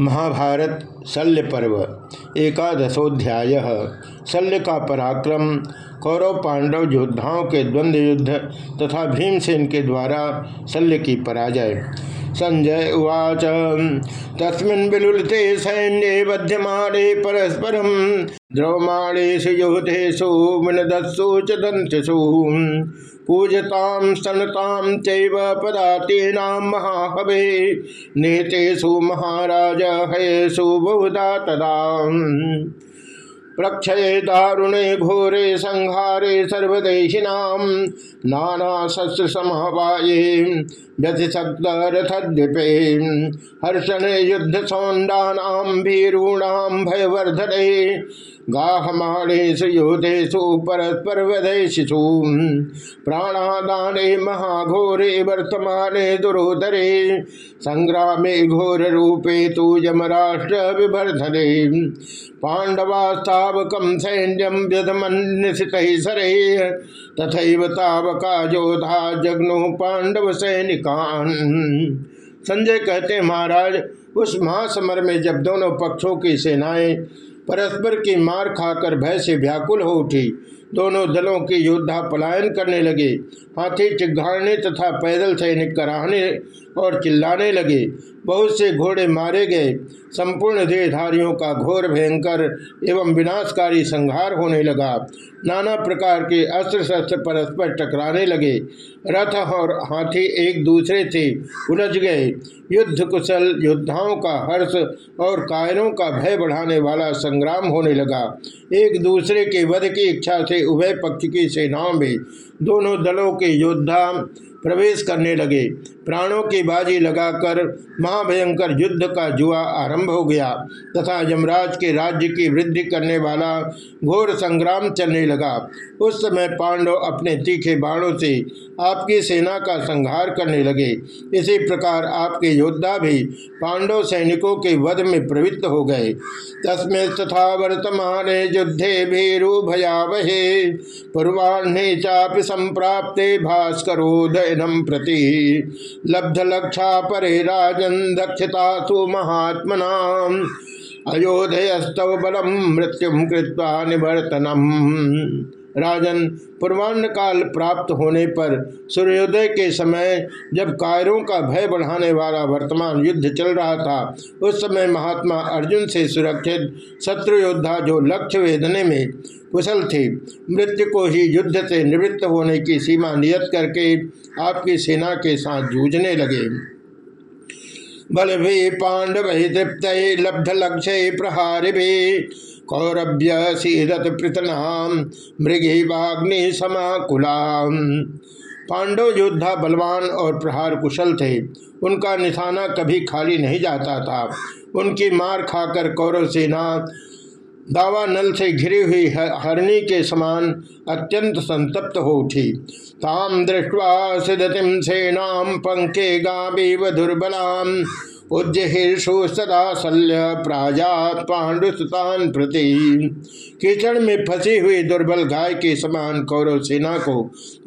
महाभारत शल्य पर्व, एकादशोध्याय। शल्य का पराक्रम कौरव पांडव योद्धाओं के द्वंद्व युद्ध तथा भीमसेन के द्वारा शल्य की पराजय। संजय उवाच, तस्मिन् विलुलिते सैन्ये बध्यमाणे परस्परम द्रवमाणेषु युधेषु विनदस्सु च पूजतां, स्तनतां चैव पदातीनां महाहवे। नेतेषु महाराज हयेषु बहुधा तदा। प्रक्षये दारुणे घोरे संहारे सर्वदेशिनां, नाना शस्त्र समवाये रथद्वीपे हर्षणे युद्ध सौंडानां भीरूणां भयवर्धने परस्पर प्राणादाने महाघोरे वर्तमाने दुरोदरे। संग्रामे घोर रूपे तु यमराष्ट्र विवर्धने सैन्यम व्यधमन्निशित सरे। तथा तावका योधा जग्नो पांडव सैनिकान संजय कहते महाराज, उस महासमर में जब दोनों पक्षों की सेनाएँ परस्पर की मार खाकर भय से व्याकुल हो उठी। दोनों दलों के योद्धा पलायन करने लगे। हाथी चिघाड़ने तथा पैदल सैनिक कराहने और चिल्लाने लगे। बहुत से घोड़े मारे गए। संपूर्ण देहधारियों का घोर भयंकर एवं विनाशकारी संहार होने लगा। नाना प्रकार के अस्त्र शस्त्र परस्पर टकराने लगे। रथ और हाथी एक दूसरे से उलझ गए। युद्ध कुशल योद्धाओं का हर्ष और कायरों का भय बढ़ाने वाला संग्राम होने लगा। एक दूसरे के वध की इच्छा से उभय पक्ष की सेनाओं में दोनों दलों के योद्धा प्रवेश करने लगे। प्राणों की बाजी लगाकर महाभयंकर युद्ध का जुआ आरंभ हो गया तथा यमराज के राज्य की वृद्धि करने वाला घोर संग्राम चलने लगा। उस समय पांडव अपने तीखे बाणों से आपकी सेना का संहार करने लगे। इसी प्रकार आपके योद्धा भी पांडव सैनिकों के वध में प्रवृत्त हो गए। तस्में तथा वर्तमान युद्धे भीरु भयावहे पूर्वाह्ने चापि संप्राप्ते भास्करोदयनम प्रति लब्ध लक्षा परे राजन दक्षता सु महात्मना अयोध्यास्तव बलम मृत्युम कृत्वा निवर्तनम। राजन पूर्वान्न काल प्राप्त होने पर सूर्योदय के समय जब कायरों का भय बढ़ाने वाला वर्तमान युद्ध चल रहा था, उस समय महात्मा अर्जुन से सुरक्षित शत्रु योद्धा जो लक्ष्य वेदने में कुशल थे, मृत्यु को ही युद्ध से निवृत्त होने की सीमा नियत करके आपकी सेना के साथ जूझने लगे। बल भी पांडव तृप्त लब्ध लक्ष्य प्रहार भी कौरभ्य सीरत पृतनाम मृगे वाग्नि समाकुलाम। पांडव योद्धा बलवान और प्रहार कुशल थे। उनका निशाना कभी खाली नहीं जाता था। उनकी मार खाकर कौरव सेना दावा नल से घिरी हुई हरणी के समान अत्यंत संतप्त हो उठी। ताम दृष्टवा सिदतिम सेनाम पंखे गावी दुर्बलाम उज्जहीर्षु सदा शल्य प्राजात पांडुस्तान प्रति। कीचड़ में फंसी हुई दुर्बल गाय के समान कौरव सेना को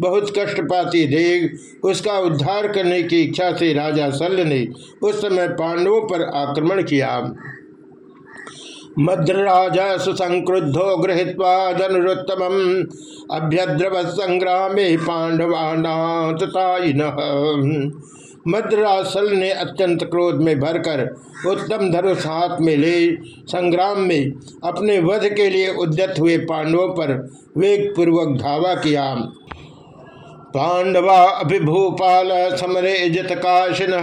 बहुत कष्ट पाती देख उसका उद्धार करने की इच्छा से राजा शल्य ने उस समय पांडवों पर आक्रमण किया। मद्रराजा सुसंक्रुद्धो गृहीत्वा धनुरुत्तम अभ्यद्रव संग्राम पांडवाना मद्रासल ने अत्यंत क्रोध में भरकर उत्तम धनुष हाथ में ले संग्राम में अपने वध के लिए उद्यत हुए पांडवों पर वेगपूर्वक धावा किया। पांडवा अभिभूपाल समरे जतकाशिन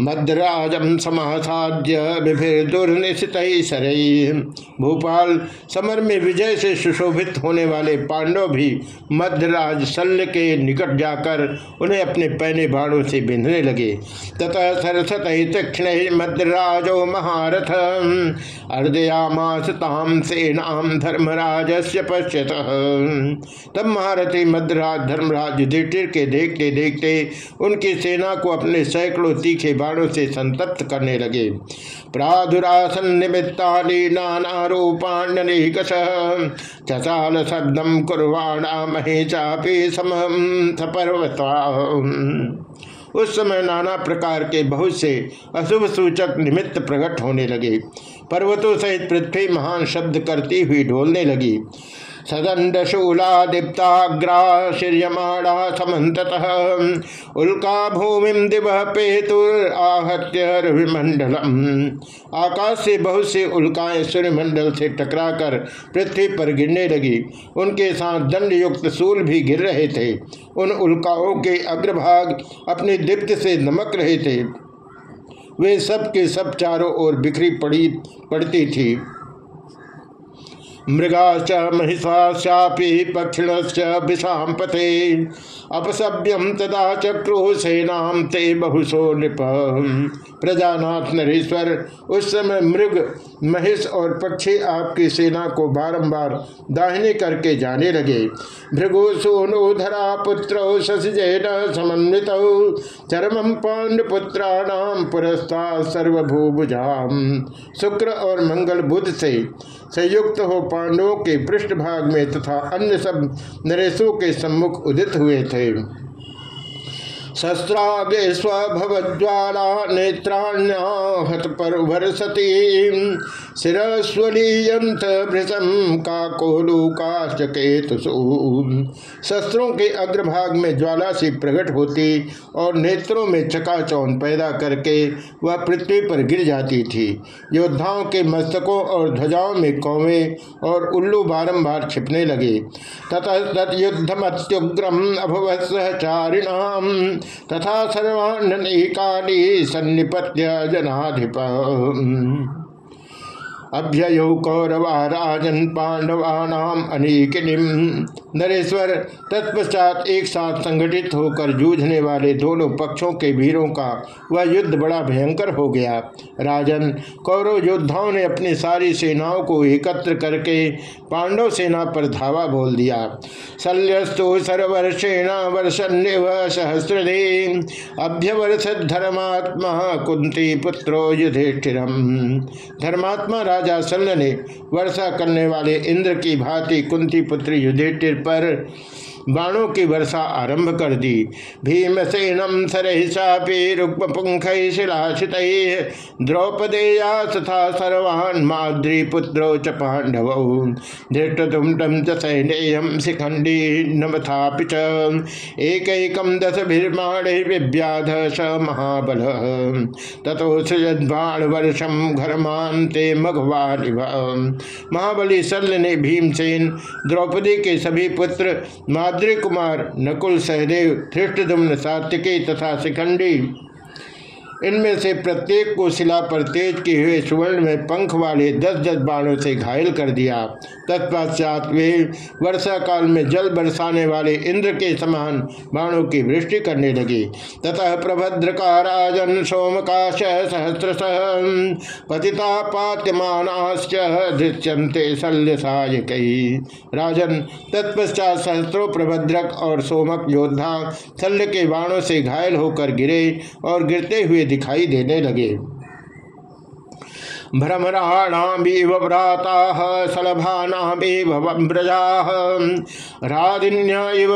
मद्राजम समासाद्य विभिर्दुर्निशित सरई भूपाल समर में विजय से सुशोभित होने वाले पांडव भी मध्यराज शल्य के निकट जाकर उन्हें अपने पैने बाणों से बिंधने लगे। तथा सरसत तीक्षण मद्राजो महारथ। अर्दयामास ताम सेनाम धर्मराज से पश्यत। तब महारथी मद्राज धर्मराज महाराज युधिष्ठिर के देखते देखते उनकी सेना को अपने सैकड़ों तीखे बाणों से संतप्त करने लगे। प्रादुरासन निमित्ता नाना रूपाण्यनिकश चचाल शब्दम कुर्वाणा महे चापी समम उस समय नाना प्रकार के बहुत से अशुभ सूचक निमित्त प्रकट होने लगे। पर्वतों सहित पृथ्वी महान शब्द करती हुई ढोलने लगी। सदंडशूला दीप्ताग्रा शीर्यमाणा समत उल्का भूमि दिव पेतुर आहत्य रविमंडलम आकाश से बहुत से उल्काएँ सूर्यमंडल से टकराकर पृथ्वी पर गिरने लगी। उनके साथ दंड युक्त सूल भी गिर रहे थे। उन उल्काओं के अग्रभाग अपने दीप्त से नमक रहे थे। वे सब के सब चारों ओर बिखरी पड़ी पड़ती थी। मृगाश्च महिषाश्चापि पक्षिणश्च विषाम पते अपसभ्यम तदा चक्रु सेनाम ते बहुशो नृप। प्रजानाथ नरेश्वर, उस समय मृग, महिष और पक्षी आपकी सेना को बारंबार दाहिने करके जाने लगे। भृगु सोनोधरा पुत्र शशिजैन समन्वित। चरम पांडपुत्राणाम पुरस्ता सर्वभूभुजाम। शुक्र और मंगल बुध से संयुक्त हो पांडवों के पृष्ठभाग में तथा अन्य सब नरेशों के सम्मुख उदित हुए थे। शस्त्रागे स्वभवज्वाला नेत्राण्याहत शिरस्वलीयंत भृशम काकोलुकाश्चकेतुषु शस्त्रों के अग्रभाग में ज्वाला सी प्रकट होती और नेत्रों में चकाचौन पैदा करके वह पृथ्वी पर गिर जाती थी। योद्धाओं के मस्तकों और ध्वजाओं में कौवे और उल्लू बारंबार छिपने लगे। तथा तत्युद्धमत्युग्रम अभवत सहचारिणाम। तथा सर्वाण्यनेकानि सन्निपत्य जनाधिप अभ्ययो कौरवा राजन पांडवानाम अनेकिनिम। नरेश्वर तत्पश्चात एक साथ संगठित होकर जूझने वाले दोनों पक्षों के वीरों का वह युद्ध बड़ा भयंकर हो गया। राजन, कौरव योद्धाओं ने अपनी सारी सेनाओं को एकत्र करके पांडव सेना पर धावा बोल दिया। शल्यस्तु सर्वर्षेण वर्षन्यव सहस्रदे अभ्यवर्ष धर्मात्मा कुंती पुत्रो युधिष्ठिरम। धर्मात्मा राजा शल्य ने वर्षा करने वाले इंद्र की भांति कुंती पुत्री युधिष्ठिर पर बाणों की वर्षा आरंभ कर दी। भीमसेनम सरहिषापी रुक्म पुंख शिलाशित। द्रौपदेया तथा सर्वान् माद्री पुत्रो च पांडव धृष्टुम च सैन्यम शिखंडी नमथापि च। एक दस भीर्माणे विव्याध स महाबल। तथो सृजद्बाण वर्षम घरमानते मघवालिव। महाबली शल्य ने भीमसेन द्रौपदी के सभी पुत्र माद बद्री कुमार नकुल सहदेव धृष्टदम्न सात्विकी तथा शिखंडी इनमें से प्रत्येक को शिला पर तेज के हुए सुवर्ण में पंख वाले दस दस बाणों से घायल कर दिया। तत्पश्चात वे वर्षा काल में जल बरसाने वाले इंद्र के समान बाणों की वृष्टि करने लगे। ततः प्रभद्र का राजन सोमकाश सहस्र पतिता पात्यमानाश्च धृत्यंते शल्य राजन, तत्पश्चात सहस्त्रों प्रभद्रक और सोमक योद्धा शल्य के बाणों से घायल होकर गिरे और गिरते हुए दिखाई देने लगे। भ्रमराणामीव व्राता सलभानामीव व्रजा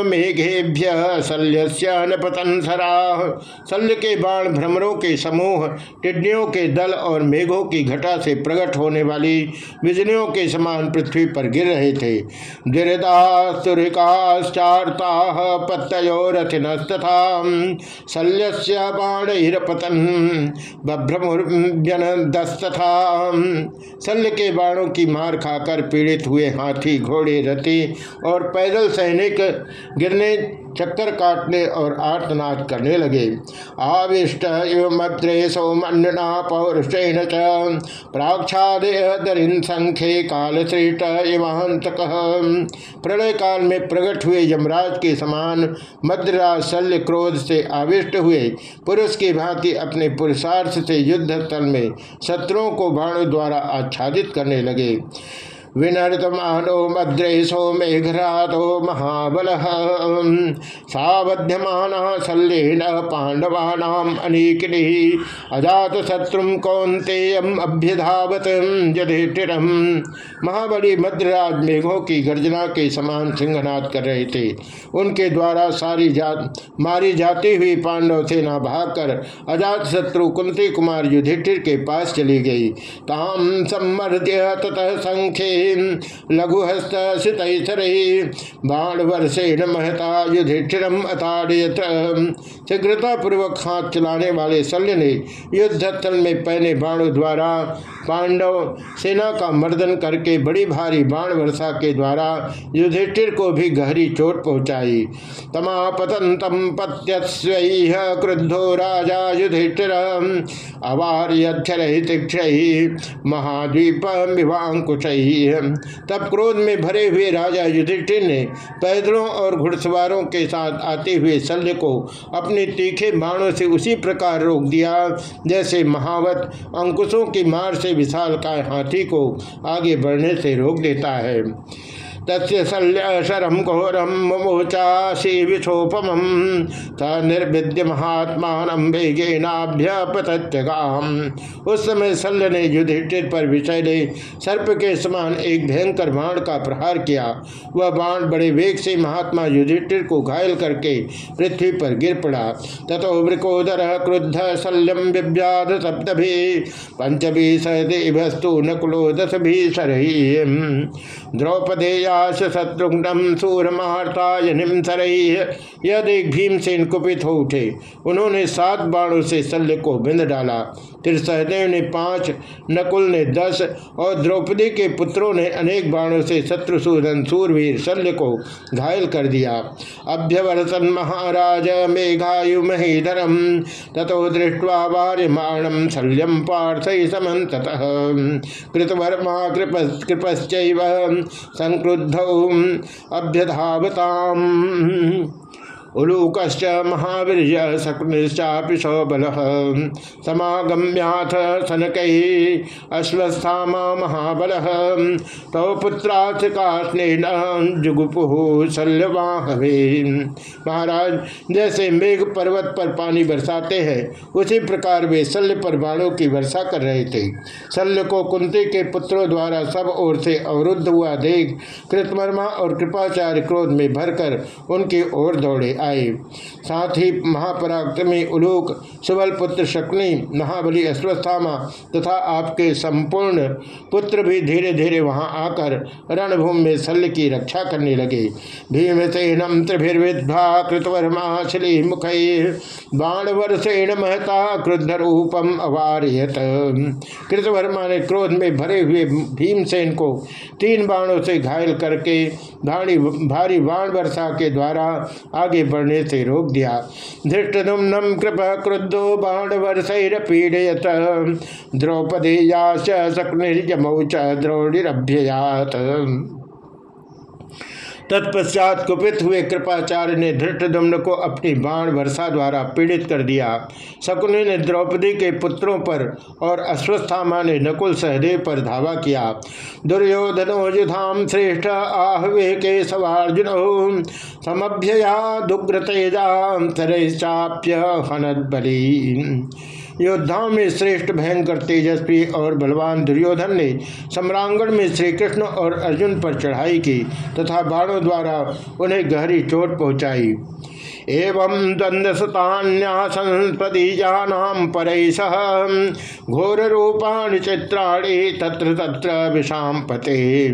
मेघेभ्य शल्यस्य नपतंसरा। शल्य के बाण भ्रमरों के समूह, टिड्डियों के दल और मेघों की घटा से प्रकट होने वाली बिजलियों के समान पृथ्वी पर गिर रहे थे। गिरदास्तुरिकाश्चार्ता पत्तयोरथिनस्तथा शल्यस्य बाणैरपतन बभ्रमुर्जनदस्तथा शल्य के बाणों की मार खाकर पीड़ित हुए हाथी घोड़े, रथी और पैदल सैनिक गिरने, चक्कर काटने और आर्तनाद करने लगे। आविष्ट इव मद्रे सौमन्ना पौरुषेण प्राक्षादरिन संख्ये काल श्रेष्ठ इवांतक प्रलय काल में प्रकट हुए यमराज के समान मद्राज शल्य क्रोध से आविष्ट हुए। पुरुष की भांति अपने पुरुषार्थ से युद्ध स्थल में शत्रुओं को बाणों द्वारा आच्छादित करने लगे। विनर्तमानो मद्रेशो मेघरातो महाबल। सावध्यमाना शल्येन पांडवानाम अजात शत्रु कौंतेयम अभ्यधावत युधिष्ठिरम महाबली मद्रराज मेघों की गर्जना के समान सिंहनाद कर रहे थे। उनके द्वारा सारी जात, मारी जाती हुई पांडव सेना भागकर अजात शत्रु कुंती कुमार युधिष्ठिर के पास चली गई। ताम सम्मर्द्य ततः संख्ये लघुहस्त सितैसर बाण वर्षेण महता युधिष्ठिरम अताड़ियत। शीघ्रता पूर्वक हाथ चलाने वाले शल्य ने युद्ध स्थल में पहने बाणों द्वारा पांडव सेना का मर्दन करके बड़ी भारी बाण वर्षा के द्वारा युधिष्ठिर को भी गहरी चोट पहुंचाई। तमापतंतम पत्यस्व क्रुद्धो राजा युधिष्ठिर अवार्यक्षर महाद्वीप विवांकुश तब क्रोध में भरे हुए राजा युधिष्ठिर ने पैदलों और घुड़सवारों के साथ आते हुए शल्य को अपने तीखे बाणों से उसी प्रकार रोक दिया, जैसे महावत अंकुशों की मार से विशाल हाथी को आगे बढ़ने से रोक देता है। तस्य घोरम मोचाशी विशोपम स निर्विद्य महात्मा वेगेनाभ्यपतत्यगाम। उस समय शल्य ने युधिष्ठिर पर विषय सर्प के समान एक भयंकर बाण का प्रहार किया। वह बाण बड़े वेग से महात्मा युधिष्ठिर को घायल करके पृथ्वी पर गिर पड़ा। तथो वृकोदर क्रुद्ध शल्यम विव्याध सप्तभी, पंचभी सहदेवस्तु नकुलो दस भी द्रौपदेया व्यास शत्रुघ्नम सूरमार्ताय यह देख भीमसेन कुपित हो उठे, उन्होंने सात बाणों से शल्य को बिंद डाला। फिर सहदेव ने पाँच, नकुल ने दस और द्रौपदी के पुत्रों ने अनेक बाणों से शत्रुसूदन सूरवीर शल्य को घायल कर दिया। अभ्यवर्तन महाराज मेघायु महीधरम तथो दृष्टवा वार्यमाणम शल्यम पार्थ समत कृतवर्मा कृप कृपश्च संक्रुद्ध अभ्यधावताम। उलूकश्च महावीर शकुनिश्चापि सौबल समागम्याथ सनक अश्वस्थामा महाबल। तव पुत्राथिकास्न जुगुपु शल्यवाहवे महाराज, जैसे मेघ पर्वत पर पानी बरसाते हैं, उसी प्रकार वे शल्य पर बाणों की वर्षा कर रहे थे। शल्य को कुंती के पुत्रों द्वारा सब ओर से अवरुद्ध हुआ देख कृतवर्मा और कृपाचार्य क्रोध में भरकर उनकी ओर दौड़े। आए। साथ ही महापराक्रमी उलोक सुबल पुत्र शक्नि महाबली अश्वस्थामा तथा आपके संपूर्ण पुत्र भी धीरे धीरे वहाँ आकर रणभूमि में शल्य की रक्षा करने लगे। भीमसेनम त्रिभिर्विद्भा कृतवर्माशली मुख बाणवर्षेण महता क्रुद्ध रूपम अवार्यत। कृतवर्मा ने क्रोध में भरे हुए भीमसेन को तीन बाणों से घायल करके भारी भारी बाण वर्षा के द्वारा आगे बढ़ने से रोक दिया धृष्टुम्नम कृप क्रुद्धो बाण वर्षर पीड़यत द्रौपदी याश च द्रोणिभ्ययात तत्पश्चात कुपित हुए कृपाचार्य ने धृष्टदम्न को अपनी बाण वर्षा द्वारा पीड़ित कर दिया। शकुनि ने द्रौपदी के पुत्रों पर और अश्वस्थामा ने नकुल सहदेव पर धावा किया। दुर्योधनो युधाम श्रेष्ठ आहवे के सवार्जुन समभ्यया दुग्र तेजा हनद बली योद्धाओं में श्रेष्ठ, भयंकर, तेजस्वी और बलवान दुर्योधन ने सम्रांगण में श्री कृष्ण और अर्जुन पर चढ़ाई की तथा बाणों द्वारा उन्हें गहरी चोट पहुंचाई। एवं द्वंद्वसतान्यासंस्पदीजानाम पर घोर रूपाण चित्राणी तत्र तत्र विषाम पते।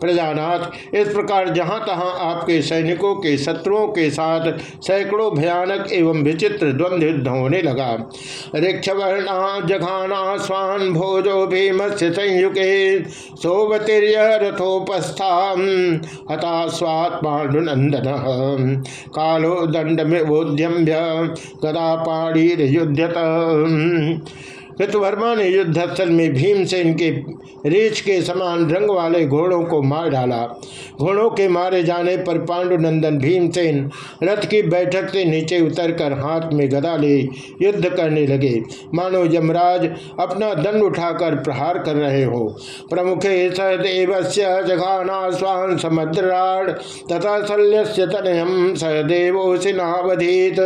प्रजानाथ, इस प्रकार जहाँ तहाँ आपके सैनिकों के शत्रुओं के साथ सैकड़ों भयानक एवं विचित्र द्वंद्व युद्ध होने लगा। ऋक्षवर्णा जघाना, स्वान, भोजो, भीमस्य संयुगे, सोवतीर्य, रथोपस्था हता स्वात् कालो, दंड में बोध्यम्य गदा पाणी युद्धत कृतवर्मा ने युद्धस्थल में भीमसेन के रीछ के समान रंग वाले घोड़ों को मार डाला। घोड़ों के मारे जाने पर पांडुनंदन भीमसेन रथ की बैठक से नीचे उतरकर हाथ में गदा ले युद्ध करने लगे। मानो यमराज अपना दंड उठाकर प्रहार कर रहे हो। प्रमुखे सहदेव जघाना स्वान समुद्राड़ तथा शल्य तनयम सहदेव सिनावधीत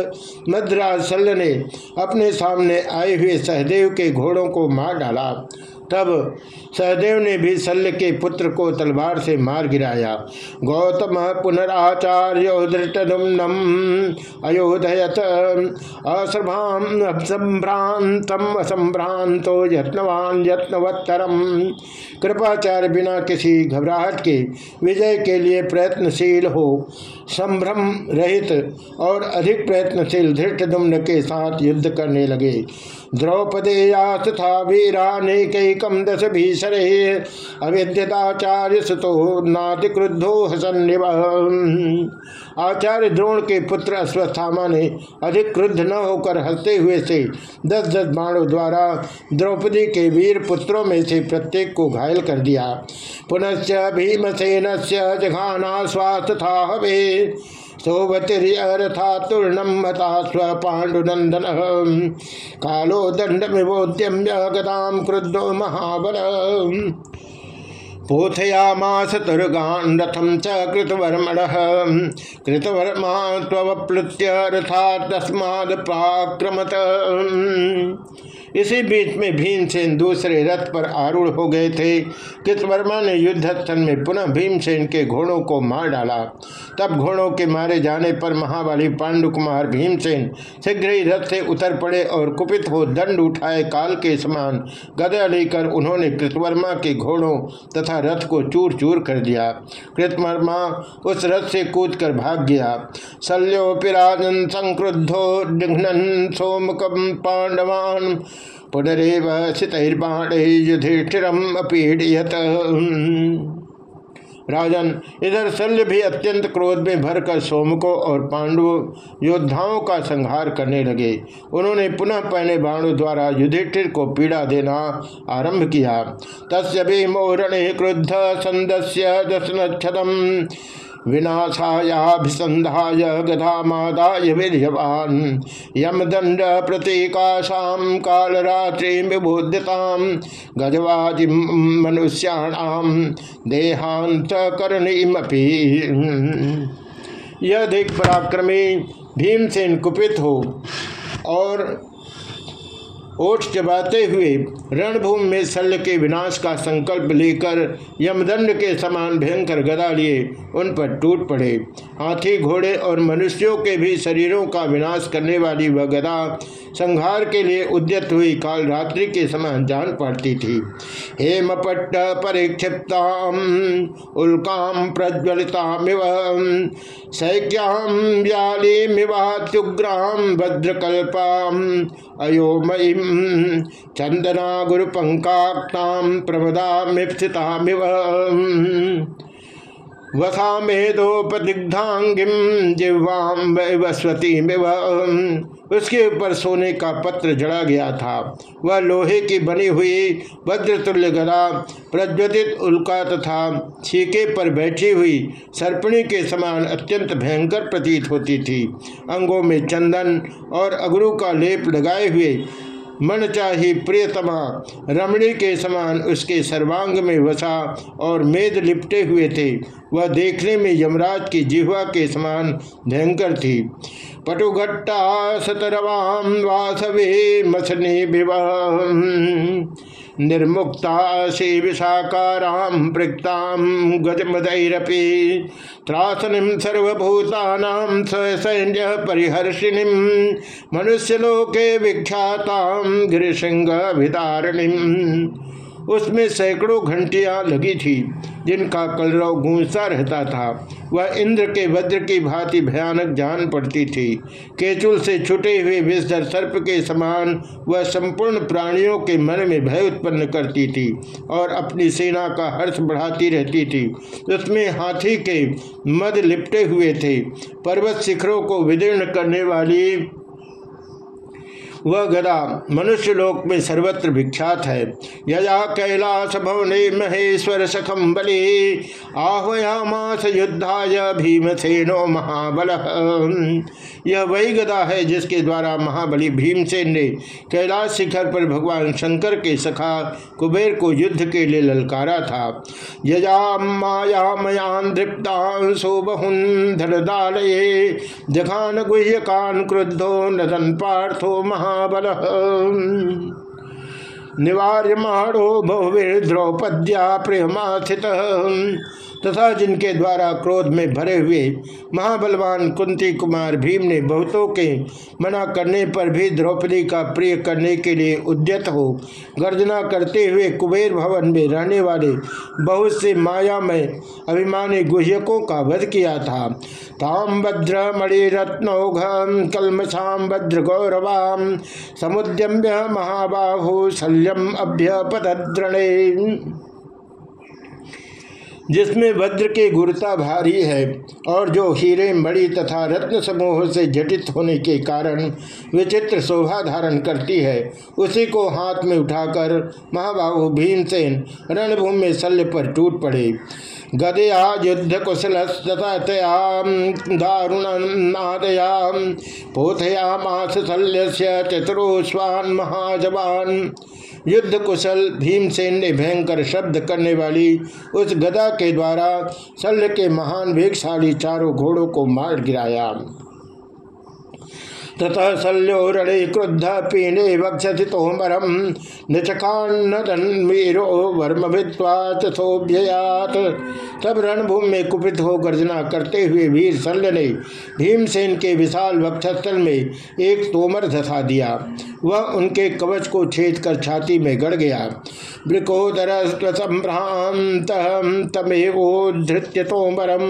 मद्राज शल्य ने अपने सामने आए हुए सहदेव के घोड़ों को मार डाला। तब सहदेव ने भी शल्य के पुत्र को तलवार से मार गिराया। गौतम पुनराचार्य धृष्टुम्नम अयोधयत असंभ्रांतम असंभ्रांतो यत्नवान यत्नवत्तरम। कृपाचार्य बिना किसी घबराहट के विजय के लिए प्रयत्नशील हो। संभ्रम रहित और अधिक प्रयत्नशील धृष्टुम्न के साथ युद्ध करने लगे। द्रौपदेया तथा वीरानेकम दश भीषण। अविद्यताचार्य सुतो नाति क्रुद्धो हसन आचार्य द्रोण के पुत्र अश्वस्थामा ने अधिक क्रुद्ध न होकर हँसते हुए से दस दस बाणों द्वारा द्रौपदी के वीर पुत्रों में से प्रत्येक को घायल कर दिया। पुनश्च भीमसेन से जघाना स्वास्थ्य हवे सोवतिरथा तूर्णम मता स्व पाण्डुनंदन कालो दंड विबोध्यम्य गदाम क्रुद्धो महाबल। पोथयामास तुर्गान कृतवर्मण। कृतवर्मा त्वप्लुत्य रथा तस्माद प्राक्रमत। इसी बीच में भीमसेन दूसरे रथ पर आरूढ़ हो गए थे। कृतवर्मा ने युद्धस्थल में पुनः भीमसेन के घोड़ों को मार डाला। तब घोड़ों के मारे जाने पर महाबली पांडु कुमार भीमसेन शीघ्र ही रथ से उतर पड़े और कुपित हो दंड उठाए काल के समान गदा लेकर उन्होंने कृतवर्मा के घोड़ों तथा रथ को चूर चूर कर दिया। कृतवर्मा उस रथ से कूद कर भाग गया। शल्योपिराजन संक्रुद्धो निघ्न सोमकम पांडवान पुनरेव सितैर्बाण युधिष्ठिरम अपीड़ियत। राजन, इधर शल्य भी अत्यंत क्रोध में भरकर सोमको और पांडव, योद्धाओं का संहार करने लगे। उन्होंने पुनः पहने बाणों द्वारा युधिष्ठिर को पीड़ा देना आरंभ किया। तस्य भी क्रुद्ध संदस्य दशनक्षतम विनाशायाभिसंधाय गधामादाय वीर्यवान। यमदंड प्रतीकाशाम कालरात्रि विबोध्यताम गजवाजि मनुष्याणाम देहांत करणीमपी यह देख पराक्रमी भीमसेन कुपित हो और ओठ चबाते हुए रणभूमि में शल्य के विनाश का संकल्प लेकर यमदंड के समान भयंकर गदा लिए उन पर टूट पड़े। हाथी, घोड़े और मनुष्यों के भी शरीरों का विनाश करने वाली वह गदा संहार के लिए उद्यत हुई काल रात्रि के समय जान पड़ती थी। हेमपट्ट परिक्षिप्ताम, उल्काम प्रज्वलितामिव सैक्याम व्यालीमिवात्युग्राम भद्रकल्पाम अयोमयी चंदना गुरुपंकाक्ताम प्रमदा मिप्सितामिव वसा मेदोपदिग्धांगिम जिह्वाम वस्वती उसके ऊपर सोने का पत्र जड़ा गया था। वह लोहे की बनी हुई वज्रतुल्य गदा, प्रज्वलित उल्का तथा छीके पर बैठी हुई सर्पणी के समान अत्यंत भयंकर प्रतीत होती थी। अंगों में चंदन और अगरू का लेप लगाए हुए मन चाही प्रियतमा, रमणी के समान उसके सर्वांग में वसा और मेद लिपटे हुए थे। वह देखने में यमराज की जिह्वा के समान भयंकर थी। पटुघट्टा सतरवाम वासवे मसने विवाह। निर्मुक्ता से विशाकाराम पृक्ताम गजमदैरपी त्रासनिम सर्वभूतानाम सैन्य परिहर्षिणीम मनुष्यलोके विख्याताम गिरिशृंग विदारणिम उसमें सैकड़ों घंटियाँ लगी थी, जिनका कलरव गूंजता रहता था। वह इंद्र के वज्र की भांति भयानक जान पड़ती थी। केचुल से छुटे हुए विषधर सर्प के समान वह संपूर्ण प्राणियों के मन में भय उत्पन्न करती थी और अपनी सेना का हर्ष बढ़ाती रहती थी। उसमें हाथी के मद लिपटे हुए थे। पर्वत शिखरों को विदीर्ण करने वाली वह गदा मनुष्य लोक में सर्वत्र विख्यात है। यजा कैलास भवने महेश्वर सखम बलि, आह्वयामास युद्धाय भीमसेनो महाबल। यह वही गदा है जिसके द्वारा महाबली भीमसेन ने कैलाश शिखर पर भगवान शंकर के सखा कुबेर को युद्ध के लिए ललकारा था। यजा माया मयान दृप्तांशो बहुन धनदालये जखान गुह्यकान क्रुद्धो नदन पार्थो महाबल निवार्यमाणो बहुवीर द्रौपद्या प्रेमाथित तथा जिनके द्वारा क्रोध में भरे हुए महाबलवान कुंती कुमार भीम ने बहुतों के मना करने पर भी द्रौपदी का प्रिय करने के लिए उद्यत हो, गर्जना करते हुए कुबेर भवन में रहने वाले बहुत से माया में अभिमानी गुह्यकों का वध किया था। ताम भद्र मणिरत्नौघ कलमसाम भद्र गौरवाम समुद्यम्य महाबाहु शल्यम अभ्यपद्रणे जिसमें वज्र की गुरुता भारी है और जो हीरे मणि तथा रत्न समूह से जटित होने के कारण विचित्र शोभा धारण करती है, उसी को हाथ में उठाकर महाबाहु भीमसेन रणभूमि में शल्य पर टूट पड़े। गदया युद्ध कुशल तयाम दारुणादया पोथया मास शल्य चतुरोस्वान महाजवान युद्ध कुशल भीमसेन ने भयंकर शब्द करने वाली उस गदा के द्वारा शल्य के महान वेगशाली चारों घोड़ों को मार गिराया। ततः शल्यो रणे क्रुद्ध पीने वक्षति तोमरम नचकान्नवीरो वर्म तब रणभूमि में कुपित हो गर्जना करते हुए वीर शल्य ने भीमसेन के विशाल वक्षस्थल में एक तोमर धसा दिया। वह उनके कवच को छेद कर छाती में गड़ गया। वृकोदर संभ्रांत तमेवोधृत्य तोमरम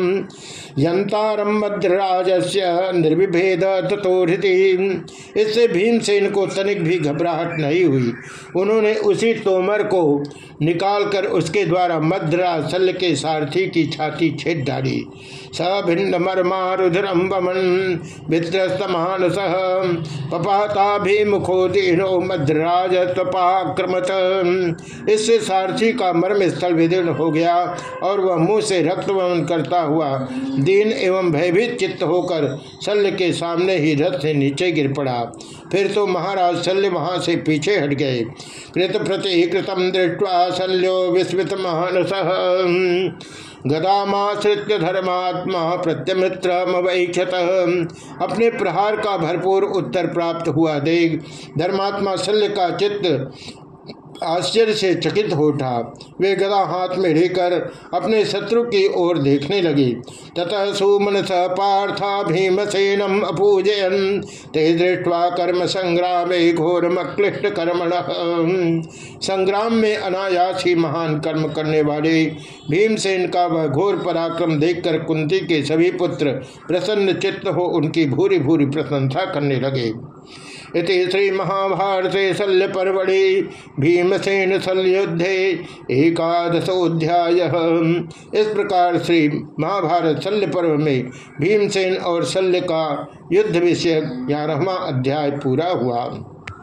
यंतारम मध्यराज से निर्विभेद तथोहृति इससे भीमसेन को तनिक भी घबराहट नहीं हुई। उन्होंने उसी तोमर को निकालकर उसके द्वारा मद्राज शल्य के सारथी की छाती छेद डाली। सभिन्न मर्मारुधरम बमन वित्रस्तमान सह पपाता भीमुखो मद्राज तपाक्रमत। इससे सारथी का मर्म स्थल विदीर्ण हो गया और वह मुँह से रक्त वमन करता हुआ दीन एवं भयभीत चित्त होकर शल्य के सामने ही रथ से नीचे गिर पड़ा। फिर तो महाराज शल्य वहाँ से पीछे हट गए। कृत प्रति कृतम दृष्टवा शल्यो विस्मृत महानस गदामाश्रित धर्मात्मा प्रत्यमित्र अपने प्रहार का भरपूर उत्तर प्राप्त हुआ। देख धर्मात्मा शल्य का चित्त आश्चर्य से चकित हो उठा। वे गदा हाथ में लेकर अपने शत्रु की ओर देखने लगी। ततः सुमन स पार्था भीमसेनम अपूजयन। ते दृष्टवा कर्म संग्राम घोर मक्लिष्ट कर्मण। संग्राम में अनायास ही महान कर्म करने वाले भीमसेन का वह घोर पराक्रम देखकर कुंती के सभी पुत्र प्रसन्न चित्त हो उनकी भूरी भूरी प्रशंसा करने लगे। इति श्री महाभारते शल्य पर्वणि भीमसेन शल्युद्धे एकादशोध्याय इस प्रकार श्री महाभारत शल्य पर्व में भीमसेन और शल्य का युद्ध विषय ग्यारहवा अध्याय पूरा हुआ।